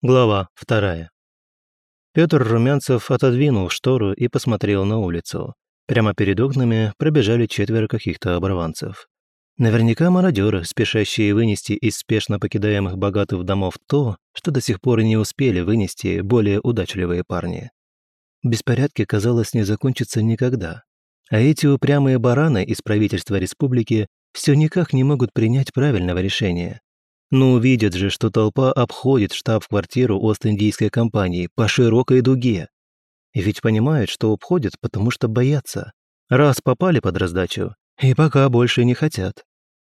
Глава вторая. Петр Румянцев отодвинул штору и посмотрел на улицу. Прямо перед окнами пробежали четверо каких-то оборванцев. Наверняка мародеры, спешащие вынести из спешно покидаемых богатых домов то, что до сих пор не успели вынести более удачливые парни. Беспорядки, казалось, не закончатся никогда. А эти упрямые бараны из правительства республики все никак не могут принять правильного решения но видят же, что толпа обходит штаб-квартиру Ост-Индийской компании по широкой дуге. И ведь понимают, что обходят, потому что боятся. Раз попали под раздачу, и пока больше не хотят.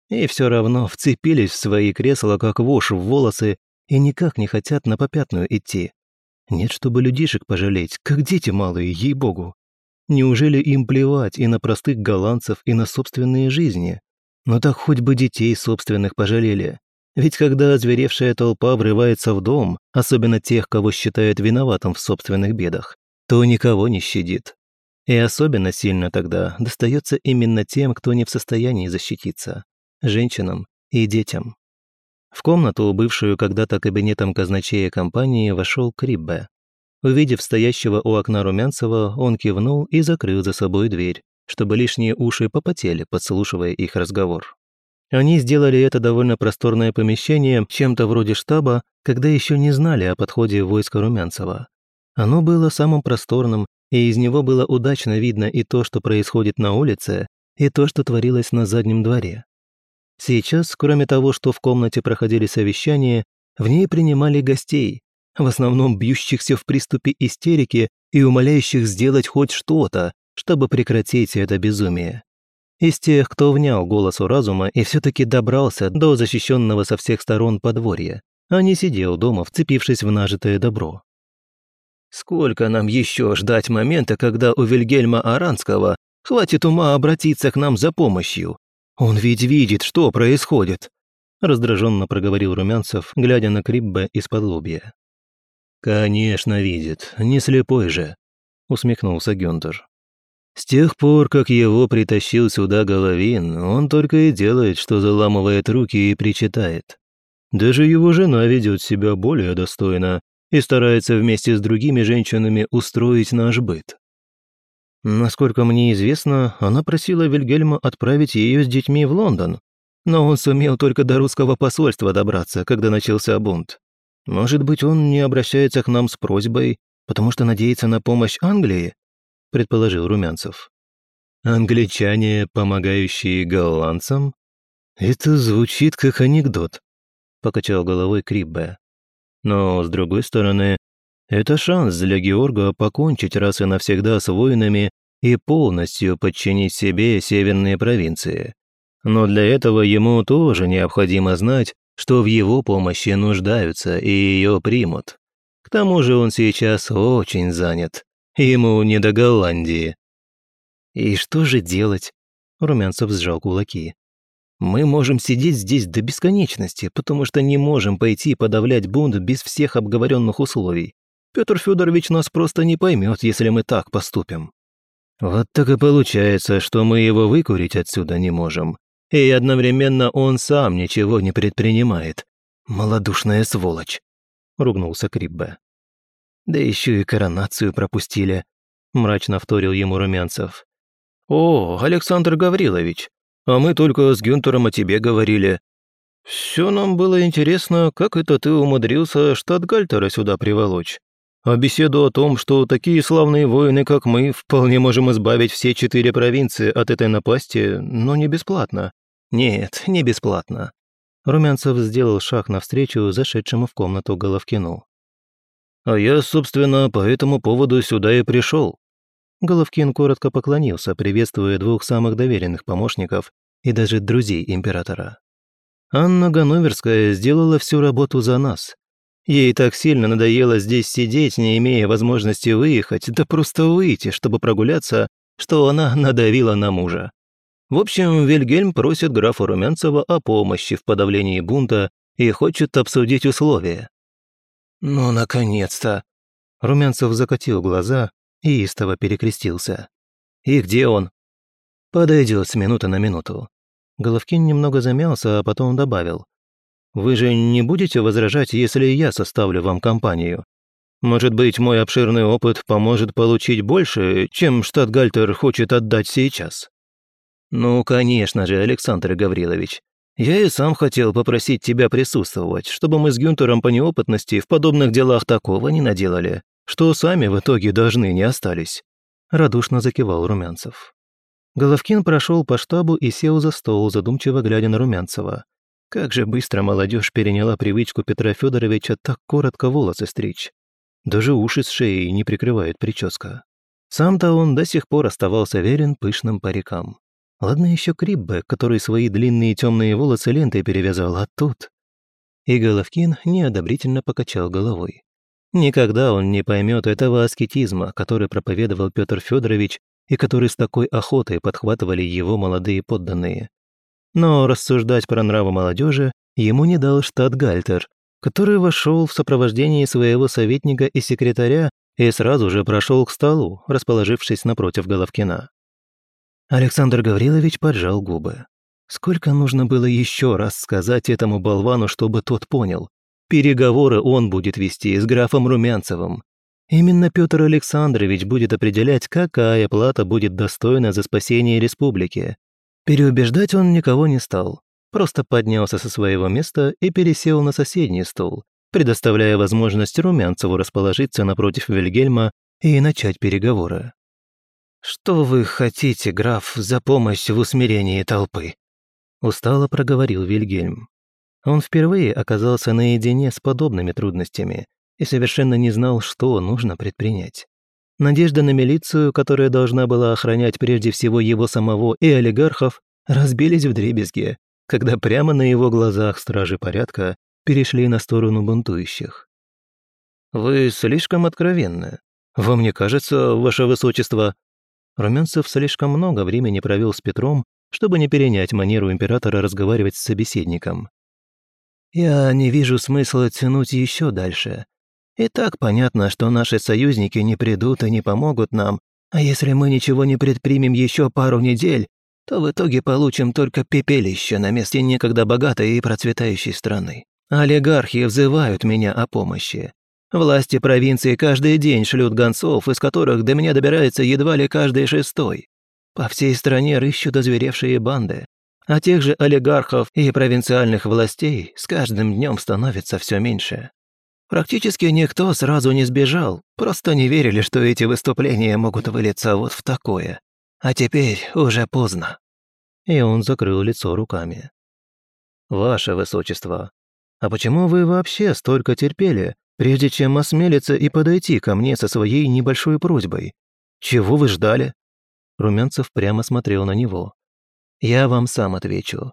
И все равно вцепились в свои кресла, как вошь в волосы, и никак не хотят на попятную идти. Нет, чтобы людишек пожалеть, как дети малые, ей-богу. Неужели им плевать и на простых голландцев, и на собственные жизни? Но так хоть бы детей собственных пожалели. Ведь когда озверевшая толпа врывается в дом, особенно тех, кого считают виноватым в собственных бедах, то никого не щадит. И особенно сильно тогда достается именно тем, кто не в состоянии защититься – женщинам и детям. В комнату, бывшую когда-то кабинетом казначея компании, вошел Криббе. Увидев стоящего у окна Румянцева, он кивнул и закрыл за собой дверь, чтобы лишние уши попотели, подслушивая их разговор. Они сделали это довольно просторное помещение чем-то вроде штаба, когда еще не знали о подходе войска Румянцева. Оно было самым просторным, и из него было удачно видно и то, что происходит на улице, и то, что творилось на заднем дворе. Сейчас, кроме того, что в комнате проходили совещания, в ней принимали гостей, в основном бьющихся в приступе истерики и умоляющих сделать хоть что-то, чтобы прекратить это безумие. Из тех, кто внял голосу разума и все-таки добрался до защищенного со всех сторон подворья, а не сидел дома, вцепившись в нажитое добро. «Сколько нам еще ждать момента, когда у Вильгельма Аранского хватит ума обратиться к нам за помощью? Он ведь видит, что происходит!» раздраженно проговорил Румянцев, глядя на Криббе из-под лобья. «Конечно видит, не слепой же», — усмехнулся Гюнтер. С тех пор, как его притащил сюда Головин, он только и делает, что заламывает руки и причитает. Даже его жена ведет себя более достойно и старается вместе с другими женщинами устроить наш быт. Насколько мне известно, она просила Вильгельма отправить ее с детьми в Лондон, но он сумел только до русского посольства добраться, когда начался бунт. Может быть, он не обращается к нам с просьбой, потому что надеется на помощь Англии? — предположил Румянцев. «Англичане, помогающие голландцам? Это звучит как анекдот», — покачал головой Криббе. «Но, с другой стороны, это шанс для Георга покончить раз и навсегда с воинами и полностью подчинить себе северные провинции. Но для этого ему тоже необходимо знать, что в его помощи нуждаются и ее примут. К тому же он сейчас очень занят. Ему не до Голландии. И что же делать? Румянцев сжал кулаки. Мы можем сидеть здесь до бесконечности, потому что не можем пойти подавлять бунт без всех обговоренных условий. Петр Федорович нас просто не поймет, если мы так поступим. Вот так и получается, что мы его выкурить отсюда не можем. И одновременно он сам ничего не предпринимает. Молодушная сволочь, ругнулся Криббе. Да еще и коронацию пропустили», – мрачно вторил ему Румянцев. «О, Александр Гаврилович, а мы только с Гюнтером о тебе говорили. Все нам было интересно, как это ты умудрился штат Гальтера сюда приволочь. А беседу о том, что такие славные воины, как мы, вполне можем избавить все четыре провинции от этой напасти, но не бесплатно». «Нет, не бесплатно». Румянцев сделал шаг навстречу зашедшему в комнату Головкину. А я, собственно, по этому поводу сюда и пришел. Головкин коротко поклонился, приветствуя двух самых доверенных помощников и даже друзей императора. Анна Ганноверская сделала всю работу за нас. Ей так сильно надоело здесь сидеть, не имея возможности выехать, да просто выйти, чтобы прогуляться, что она надавила на мужа. В общем, Вильгельм просит графа Румянцева о помощи в подавлении бунта и хочет обсудить условия. «Ну, наконец-то!» Румянцев закатил глаза и истово перекрестился. «И где он?» «Подойдет с минуты на минуту». Головкин немного замялся, а потом добавил. «Вы же не будете возражать, если я составлю вам компанию? Может быть, мой обширный опыт поможет получить больше, чем штат Гальтер хочет отдать сейчас?» «Ну, конечно же, Александр Гаврилович», я и сам хотел попросить тебя присутствовать, чтобы мы с Гюнтером по неопытности в подобных делах такого не наделали, что сами в итоге должны не остались», — радушно закивал Румянцев. Головкин прошел по штабу и сел за стол, задумчиво глядя на Румянцева. Как же быстро молодежь переняла привычку Петра Федоровича так коротко волосы стричь. Даже уши с шеей не прикрывает прическа. Сам-то он до сих пор оставался верен пышным парикам. Ладно еще Криббе, который свои длинные темные волосы лентой перевязал, а тут... И Головкин неодобрительно покачал головой. Никогда он не поймет этого аскетизма, который проповедовал Петр Федорович и который с такой охотой подхватывали его молодые подданные. Но рассуждать про нравы молодежи ему не дал штат Гальтер, который вошел в сопровождении своего советника и секретаря и сразу же прошел к столу, расположившись напротив Головкина. Александр Гаврилович поджал губы. Сколько нужно было еще раз сказать этому болвану, чтобы тот понял? Переговоры он будет вести с графом Румянцевым. Именно Петр Александрович будет определять, какая плата будет достойна за спасение республики. Переубеждать он никого не стал. Просто поднялся со своего места и пересел на соседний стол, предоставляя возможность Румянцеву расположиться напротив Вильгельма и начать переговоры. «Что вы хотите, граф, за помощь в усмирении толпы?» Устало проговорил Вильгельм. Он впервые оказался наедине с подобными трудностями и совершенно не знал, что нужно предпринять. Надежда на милицию, которая должна была охранять прежде всего его самого и олигархов, разбились в дребезге, когда прямо на его глазах стражи порядка перешли на сторону бунтующих. «Вы слишком откровенны. Вам не кажется, ваше высочество, Румянцев слишком много времени провел с Петром, чтобы не перенять манеру императора разговаривать с собеседником. «Я не вижу смысла тянуть еще дальше. И так понятно, что наши союзники не придут и не помогут нам, а если мы ничего не предпримем еще пару недель, то в итоге получим только пепелище на месте некогда богатой и процветающей страны. Олигархи взывают меня о помощи. Власти провинции каждый день шлют гонцов, из которых до меня добирается едва ли каждый шестой. По всей стране рыщут озверевшие банды. А тех же олигархов и провинциальных властей с каждым днем становится все меньше. Практически никто сразу не сбежал, просто не верили, что эти выступления могут вылиться вот в такое. А теперь уже поздно. И он закрыл лицо руками. «Ваше высочество, а почему вы вообще столько терпели, прежде чем осмелиться и подойти ко мне со своей небольшой просьбой. Чего вы ждали?» Румянцев прямо смотрел на него. «Я вам сам отвечу.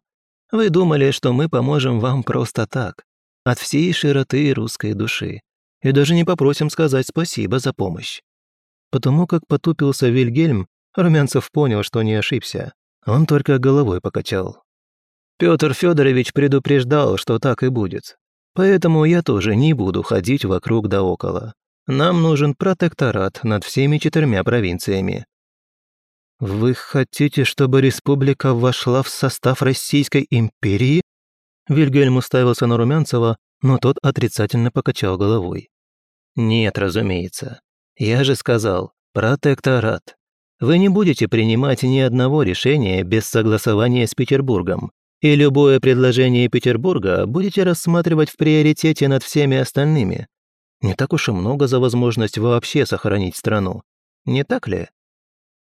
Вы думали, что мы поможем вам просто так, от всей широты русской души, и даже не попросим сказать спасибо за помощь». Потому как потупился Вильгельм, Румянцев понял, что не ошибся. Он только головой покачал. Петр Федорович предупреждал, что так и будет. Поэтому я тоже не буду ходить вокруг да около. Нам нужен протекторат над всеми четырьмя провинциями. Вы хотите, чтобы республика вошла в состав Российской империи? Вильгельм уставился на Румянцева, но тот отрицательно покачал головой. Нет, разумеется. Я же сказал, протекторат. Вы не будете принимать ни одного решения без согласования с Петербургом и любое предложение Петербурга будете рассматривать в приоритете над всеми остальными. Не так уж и много за возможность вообще сохранить страну. Не так ли?»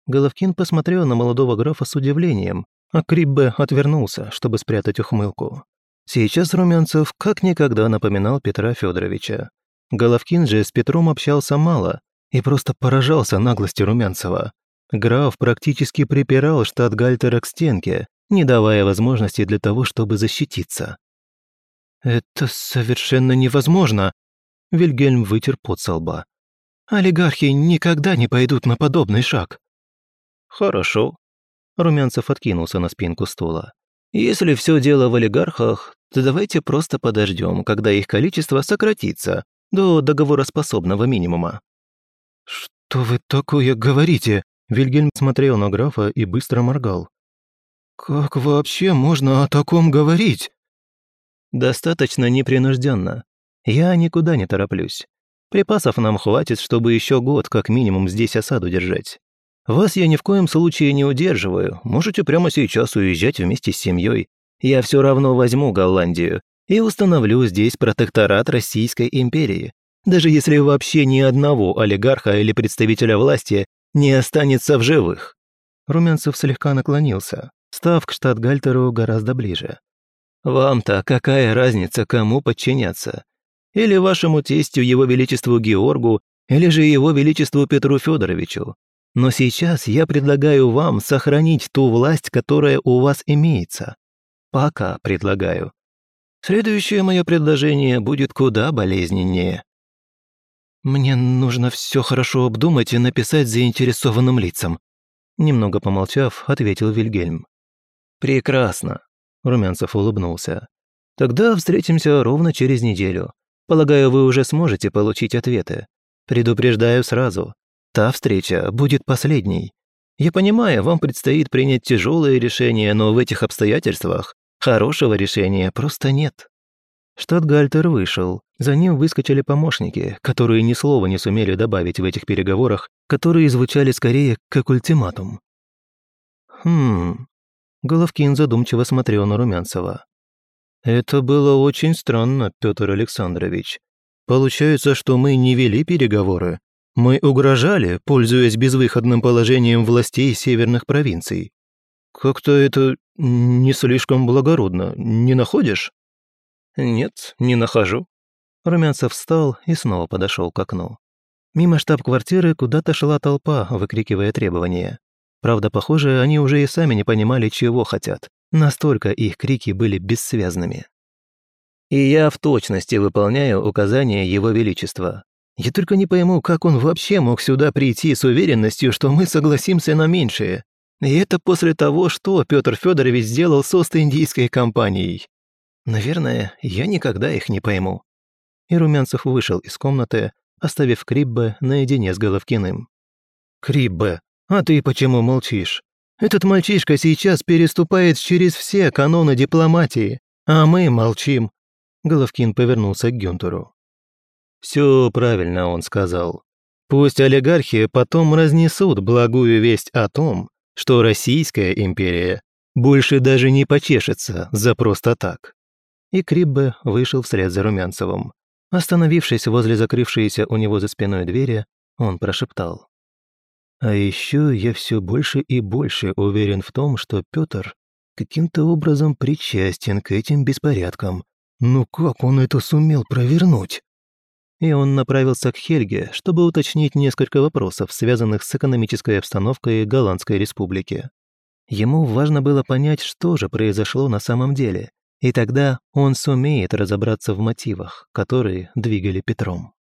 Головкин посмотрел на молодого графа с удивлением, а Криббе отвернулся, чтобы спрятать ухмылку. Сейчас Румянцев как никогда напоминал Петра Федоровича. Головкин же с Петром общался мало и просто поражался наглости Румянцева. Граф практически припирал штат Гальтера к стенке, не давая возможности для того, чтобы защититься. «Это совершенно невозможно!» Вильгельм вытер пот со лба. «Олигархи никогда не пойдут на подобный шаг!» «Хорошо!» Румянцев откинулся на спинку стула. «Если все дело в олигархах, то давайте просто подождем, когда их количество сократится до договороспособного минимума». «Что вы такое говорите?» Вильгельм смотрел на графа и быстро моргал. «Как вообще можно о таком говорить?» «Достаточно непринужденно. Я никуда не тороплюсь. Припасов нам хватит, чтобы еще год как минимум здесь осаду держать. Вас я ни в коем случае не удерживаю. Можете прямо сейчас уезжать вместе с семьей. Я все равно возьму Голландию и установлю здесь протекторат Российской империи. Даже если вообще ни одного олигарха или представителя власти не останется в живых». Румянцев слегка наклонился, став к штатгальтеру гораздо ближе. «Вам-то какая разница, кому подчиняться? Или вашему тестю Его Величеству Георгу, или же Его Величеству Петру Федоровичу? Но сейчас я предлагаю вам сохранить ту власть, которая у вас имеется. Пока предлагаю. Следующее мое предложение будет куда болезненнее». «Мне нужно все хорошо обдумать и написать заинтересованным лицам», немного помолчав, ответил Вильгельм. «Прекрасно», – Румянцев улыбнулся. «Тогда встретимся ровно через неделю. Полагаю, вы уже сможете получить ответы. Предупреждаю сразу. Та встреча будет последней. Я понимаю, вам предстоит принять тяжелое решение, но в этих обстоятельствах хорошего решения просто нет». Штатгальтер вышел. За ним выскочили помощники, которые ни слова не сумели добавить в этих переговорах, которые звучали скорее как ультиматум. «Хм, Головкин задумчиво смотрел на Румянцева. «Это было очень странно, Петр Александрович. Получается, что мы не вели переговоры. Мы угрожали, пользуясь безвыходным положением властей северных провинций. Как-то это не слишком благородно, не находишь?» «Нет, не нахожу». Румянцев встал и снова подошел к окну. Мимо штаб-квартиры куда-то шла толпа, выкрикивая требования. Правда, похоже, они уже и сами не понимали, чего хотят. Настолько их крики были бессвязными. И я в точности выполняю указания Его Величества. Я только не пойму, как он вообще мог сюда прийти с уверенностью, что мы согласимся на меньшее. И это после того, что Петр Федорович сделал с Ост-Индийской компанией. Наверное, я никогда их не пойму. И Румянцев вышел из комнаты, оставив Криббе наедине с Головкиным. «Криббе, «А ты почему молчишь? Этот мальчишка сейчас переступает через все каноны дипломатии, а мы молчим». Головкин повернулся к Гюнтеру. «Все правильно», — он сказал. «Пусть олигархи потом разнесут благую весть о том, что Российская империя больше даже не почешется за просто так». И Криббе вышел вслед за Румянцевым. Остановившись возле закрывшейся у него за спиной двери, он прошептал. А еще я все больше и больше уверен в том, что Петр каким-то образом причастен к этим беспорядкам. Ну как он это сумел провернуть? И он направился к Хельге, чтобы уточнить несколько вопросов, связанных с экономической обстановкой Голландской республики. Ему важно было понять, что же произошло на самом деле, и тогда он сумеет разобраться в мотивах, которые двигали Петром.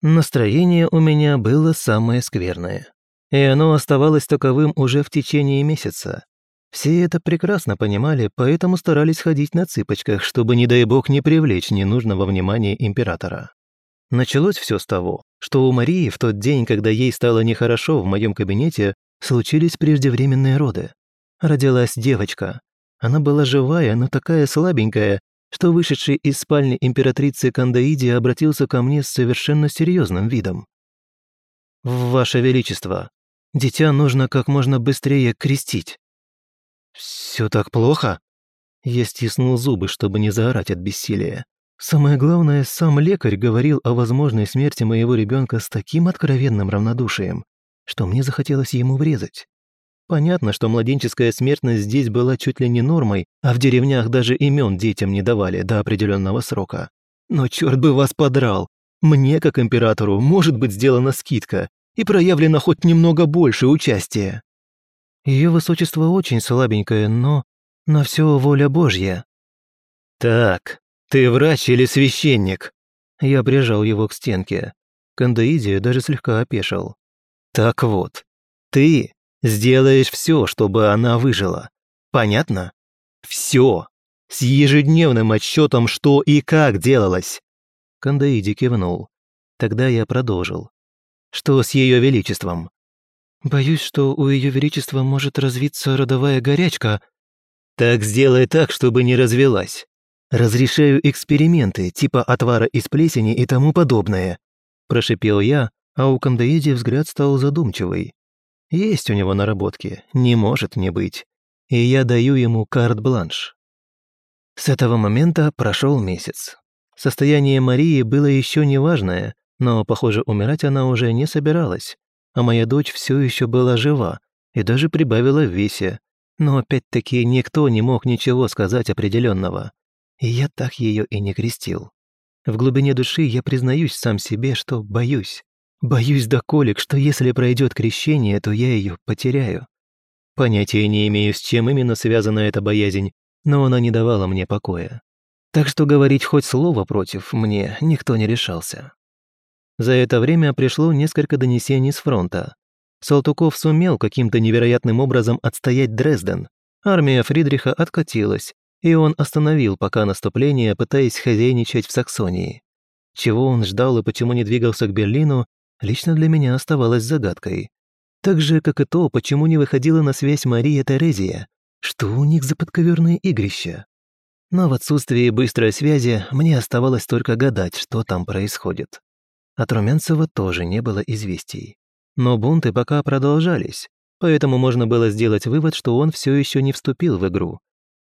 Настроение у меня было самое скверное. И оно оставалось таковым уже в течение месяца. Все это прекрасно понимали, поэтому старались ходить на цыпочках, чтобы, не дай бог, не привлечь ненужного внимания императора. Началось все с того, что у Марии в тот день, когда ей стало нехорошо в моем кабинете, случились преждевременные роды. Родилась девочка. Она была живая, но такая слабенькая, что вышедший из спальни императрицы Кандаиди обратился ко мне с совершенно серьезным видом. «Ваше Величество, дитя нужно как можно быстрее крестить». «Все так плохо?» Я стиснул зубы, чтобы не заорать от бессилия. Самое главное, сам лекарь говорил о возможной смерти моего ребенка с таким откровенным равнодушием, что мне захотелось ему врезать. Понятно, что младенческая смертность здесь была чуть ли не нормой, а в деревнях даже имен детям не давали до определенного срока. Но черт бы вас подрал! Мне, как императору, может быть сделана скидка и проявлено хоть немного больше участия. Ее высочество очень слабенькое, но на все воля Божья. «Так, ты врач или священник?» Я прижал его к стенке. Кандаиди даже слегка опешил. «Так вот, ты Сделаешь все, чтобы она выжила. Понятно? Все. С ежедневным отчетом, что и как делалось. Кандаиди кивнул. Тогда я продолжил. Что с ее величеством? Боюсь, что у ее величества может развиться родовая горячка. Так сделай так, чтобы не развелась. Разрешаю эксперименты типа отвара из плесени и тому подобное, прошипел я, а у Кандаиди взгляд стал задумчивый. Есть у него наработки, не может не быть. И я даю ему карт-бланш. С этого момента прошел месяц. Состояние Марии было еще неважное, но, похоже, умирать она уже не собиралась. А моя дочь все еще была жива и даже прибавила в весе. Но опять-таки никто не мог ничего сказать определенного. И я так ее и не крестил. В глубине души я признаюсь сам себе, что боюсь. Боюсь до колик, что если пройдет крещение, то я ее потеряю. Понятия не имею, с чем именно связана эта боязнь, но она не давала мне покоя. Так что говорить хоть слово против мне никто не решался. За это время пришло несколько донесений с фронта. Салтуков сумел каким-то невероятным образом отстоять Дрезден. Армия Фридриха откатилась, и он остановил пока наступление, пытаясь хозяйничать в Саксонии. Чего он ждал и почему не двигался к Берлину, лично для меня оставалась загадкой. Так же, как и то, почему не выходила на связь Мария Терезия. Что у них за подковерные игрища? Но в отсутствии быстрой связи мне оставалось только гадать, что там происходит. От Румянцева тоже не было известий. Но бунты пока продолжались, поэтому можно было сделать вывод, что он все еще не вступил в игру.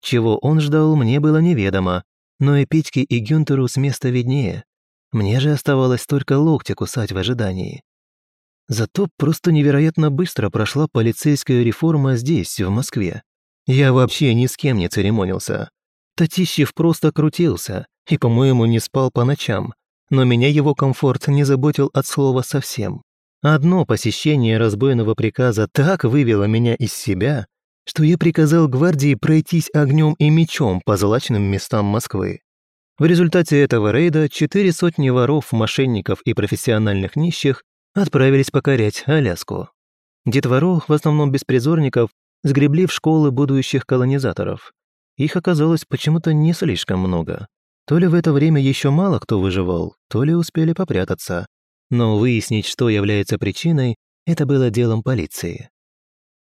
Чего он ждал, мне было неведомо, но и Петьке и Гюнтеру с места виднее. Мне же оставалось только локти кусать в ожидании. Зато просто невероятно быстро прошла полицейская реформа здесь, в Москве. Я вообще ни с кем не церемонился. Татищев просто крутился и, по-моему, не спал по ночам. Но меня его комфорт не заботил от слова совсем. Одно посещение разбойного приказа так вывело меня из себя, что я приказал гвардии пройтись огнем и мечом по злачным местам Москвы. В результате этого рейда четыре сотни воров, мошенников и профессиональных нищих отправились покорять Аляску. Детвору, в основном беспризорников, сгребли в школы будущих колонизаторов. Их оказалось почему-то не слишком много. То ли в это время еще мало кто выживал, то ли успели попрятаться. Но выяснить, что является причиной, это было делом полиции.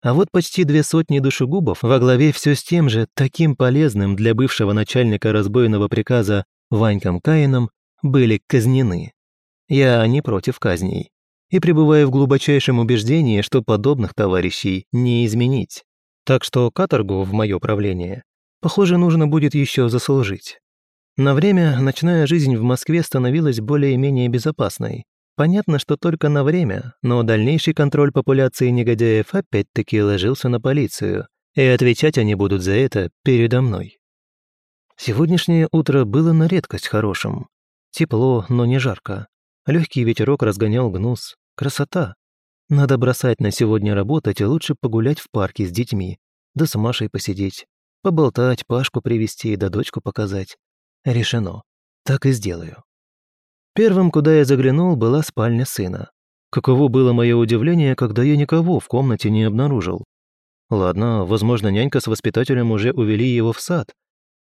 А вот почти две сотни душегубов во главе все с тем же, таким полезным для бывшего начальника разбойного приказа Ваньком Каином, были казнены. Я не против казней. И пребываю в глубочайшем убеждении, что подобных товарищей не изменить. Так что каторгу в мое правление, похоже, нужно будет еще заслужить. На время ночная жизнь в Москве становилась более-менее безопасной, Понятно, что только на время, но дальнейший контроль популяции негодяев опять-таки ложился на полицию, и отвечать они будут за это передо мной. Сегодняшнее утро было на редкость хорошим. Тепло, но не жарко. Легкий ветерок разгонял гнус. Красота. Надо бросать на сегодня работать, и лучше погулять в парке с детьми. Да с Машей посидеть. Поболтать, Пашку привести да дочку показать. Решено. Так и сделаю. Первым, куда я заглянул, была спальня сына. Каково было мое удивление, когда я никого в комнате не обнаружил. Ладно, возможно, нянька с воспитателем уже увели его в сад.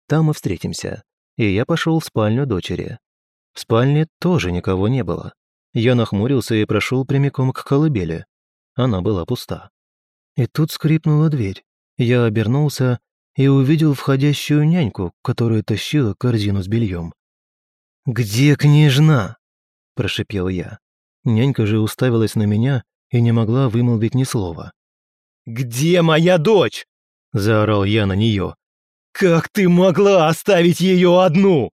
Там мы встретимся. И я пошел в спальню дочери. В спальне тоже никого не было. Я нахмурился и прошел прямиком к колыбели. Она была пуста. И тут скрипнула дверь. Я обернулся и увидел входящую няньку, которая тащила корзину с бельем. «Где княжна?» – прошипел я. Нянька же уставилась на меня и не могла вымолвить ни слова. «Где моя дочь?» – заорал я на нее. «Как ты могла оставить ее одну?»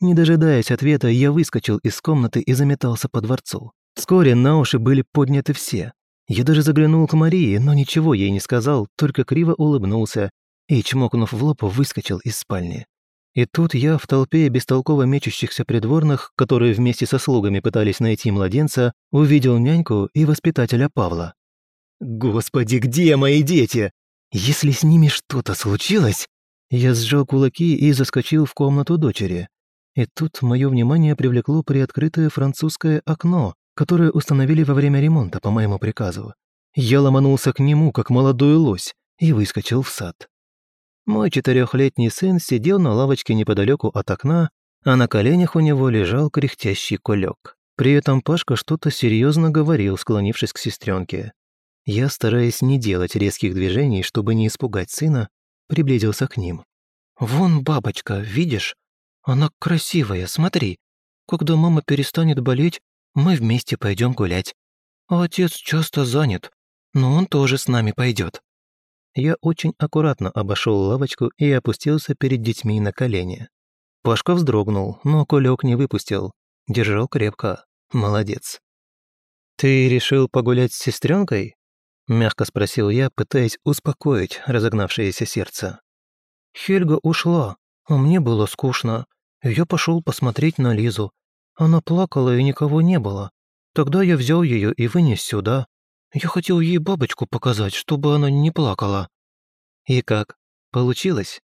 Не дожидаясь ответа, я выскочил из комнаты и заметался по дворцу. Вскоре на уши были подняты все. Я даже заглянул к Марии, но ничего ей не сказал, только криво улыбнулся и, чмокнув в лоб, выскочил из спальни. И тут я в толпе бестолково мечущихся придворных, которые вместе со слугами пытались найти младенца, увидел няньку и воспитателя Павла. «Господи, где мои дети? Если с ними что-то случилось...» Я сжал кулаки и заскочил в комнату дочери. И тут мое внимание привлекло приоткрытое французское окно, которое установили во время ремонта по моему приказу. Я ломанулся к нему, как молодой лось, и выскочил в сад. Мой четырехлетний сын сидел на лавочке неподалеку от окна, а на коленях у него лежал кряхтящий кулек. При этом Пашка что-то серьезно говорил, склонившись к сестренке. Я, стараясь не делать резких движений, чтобы не испугать сына, приблизился к ним. «Вон бабочка, видишь? Она красивая, смотри. Когда мама перестанет болеть, мы вместе пойдем гулять. А отец часто занят, но он тоже с нами пойдет я очень аккуратно обошел лавочку и опустился перед детьми на колени. Пашка вздрогнул, но кулек не выпустил. Держал крепко. Молодец. «Ты решил погулять с сестренкой? мягко спросил я, пытаясь успокоить разогнавшееся сердце. «Хельга ушла, а мне было скучно. Я пошел посмотреть на Лизу. Она плакала и никого не было. Тогда я взял ее и вынес сюда. Я хотел ей бабочку показать, чтобы она не плакала». «И как? Получилось?»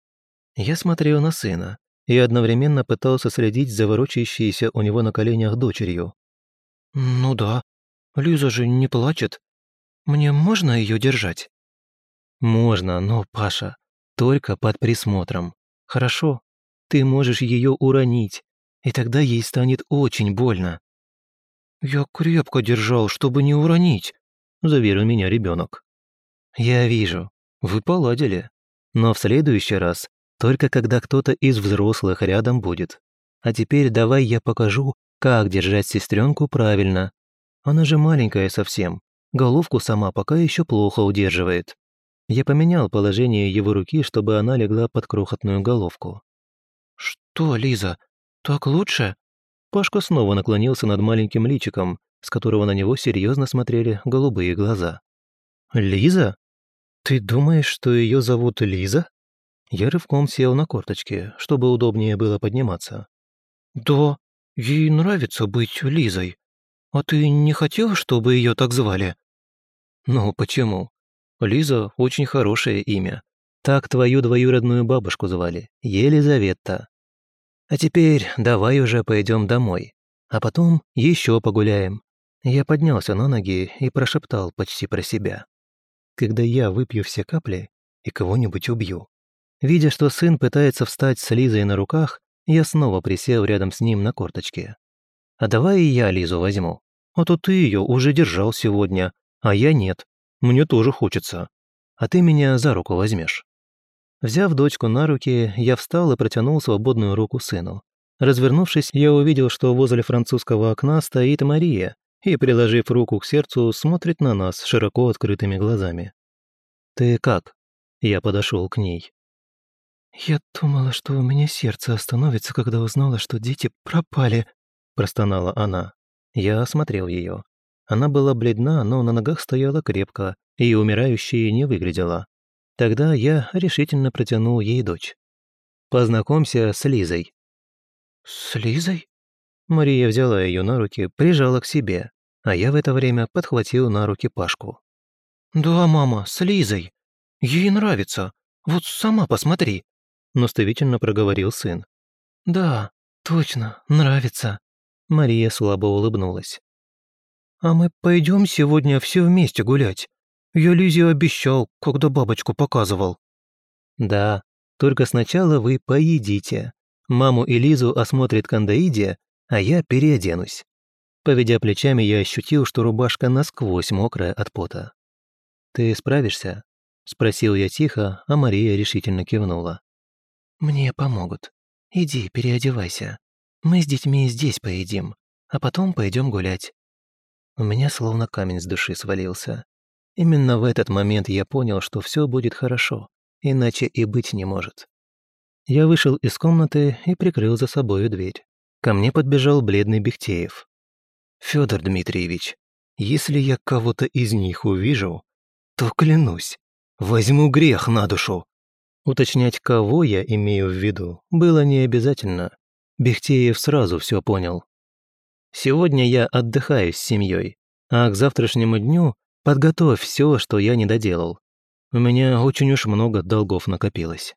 Я смотрел на сына и одновременно пытался следить за ворочающейся у него на коленях дочерью. «Ну да, Лиза же не плачет. Мне можно ее держать?» «Можно, но, Паша, только под присмотром. Хорошо? Ты можешь ее уронить, и тогда ей станет очень больно». «Я крепко держал, чтобы не уронить», заверил меня ребенок. «Я вижу. Вы поладили. Но в следующий раз только когда кто-то из взрослых рядом будет. А теперь давай я покажу, как держать сестренку правильно. Она же маленькая совсем. Головку сама пока еще плохо удерживает. Я поменял положение его руки, чтобы она легла под крохотную головку. «Что, Лиза, так лучше?» Пашка снова наклонился над маленьким личиком, с которого на него серьезно смотрели голубые глаза. «Лиза? Ты думаешь, что ее зовут Лиза?» Я рывком сел на корточки, чтобы удобнее было подниматься. «Да, ей нравится быть Лизой. А ты не хотел, чтобы ее так звали?» «Ну, почему? Лиза – очень хорошее имя. Так твою двоюродную бабушку звали, Елизавета. А теперь давай уже пойдем домой, а потом еще погуляем. Я поднялся на ноги и прошептал почти про себя. «Когда я выпью все капли и кого-нибудь убью». Видя, что сын пытается встать с Лизой на руках, я снова присел рядом с ним на корточке. «А давай и я Лизу возьму. А то ты ее уже держал сегодня, а я нет. Мне тоже хочется. А ты меня за руку возьмешь». Взяв дочку на руки, я встал и протянул свободную руку сыну. Развернувшись, я увидел, что возле французского окна стоит Мария и, приложив руку к сердцу, смотрит на нас широко открытыми глазами. «Ты как?» Я подошел к ней. «Я думала, что у меня сердце остановится, когда узнала, что дети пропали», – простонала она. Я осмотрел ее. Она была бледна, но на ногах стояла крепко, и умирающей не выглядела. Тогда я решительно протянул ей дочь. «Познакомься с Лизой». «С Лизой?» Мария взяла ее на руки, прижала к себе а я в это время подхватил на руки Пашку. «Да, мама, с Лизой. Ей нравится. Вот сама посмотри», – наставительно проговорил сын. «Да, точно, нравится», – Мария слабо улыбнулась. «А мы пойдем сегодня все вместе гулять. Я Лизе обещал, когда бабочку показывал». «Да, только сначала вы поедите. Маму и Лизу осмотрит Кандаидия, а я переоденусь. Поведя плечами, я ощутил, что рубашка насквозь мокрая от пота. «Ты справишься?» – спросил я тихо, а Мария решительно кивнула. «Мне помогут. Иди, переодевайся. Мы с детьми здесь поедим, а потом пойдем гулять». У меня словно камень с души свалился. Именно в этот момент я понял, что все будет хорошо, иначе и быть не может. Я вышел из комнаты и прикрыл за собой дверь. Ко мне подбежал бледный Бехтеев. Федор Дмитриевич, если я кого-то из них увижу, то клянусь, возьму грех на душу. Уточнять, кого я имею в виду, было не обязательно. Бехтеев сразу все понял. Сегодня я отдыхаю с семьей, а к завтрашнему дню подготовь все, что я не доделал. У меня очень уж много долгов накопилось.